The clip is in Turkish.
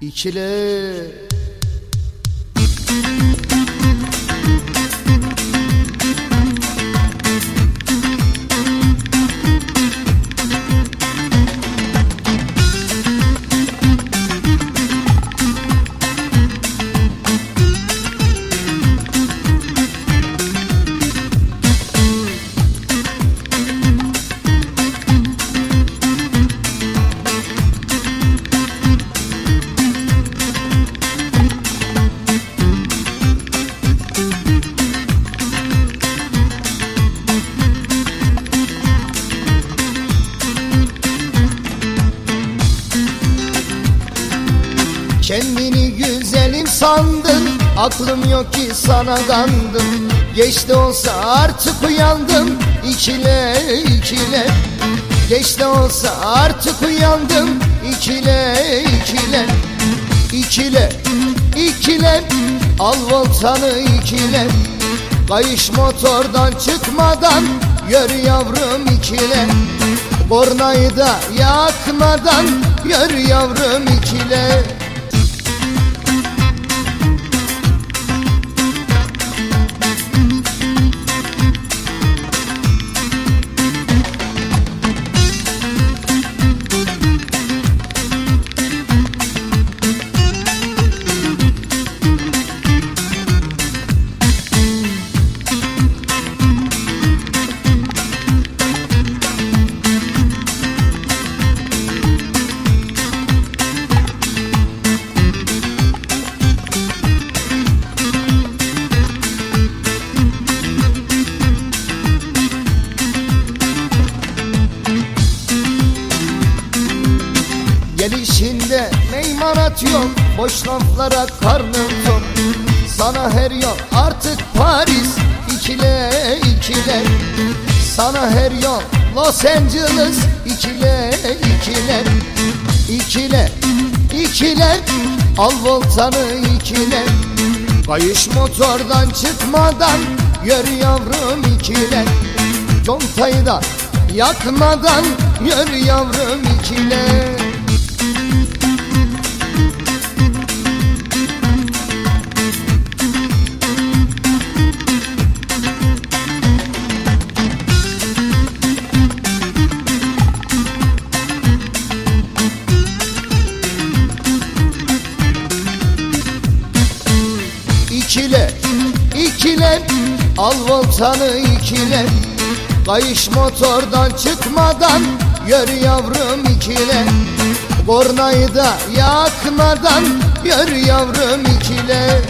İkile sandın Aklım yok ki sana kandım. Geç de olsa artık uyandım. İkile ikile. Geç de olsa artık uyandım. İkile ikile. İkile ikile. Al voltanı ikile. Kayış motordan çıkmadan Yör yavrum ikile. Bornayı da yakmadan Yör yavrum ikile meymanat yok. Boş laflara karnım tok Sana her yol artık Paris. İkile ikile. Sana her yol Los Angeles. İkile ikile. İkile ikile. Al voltanı ikile. Kayış motordan çıkmadan Yör yavrum ikile. Contayı da yakmadan Yör yavrum ikile ikile Al voltanı ikile Kayış motordan çıkmadan Yör yavrum ikile Bornayı da yakmadan Yör yavrum ikile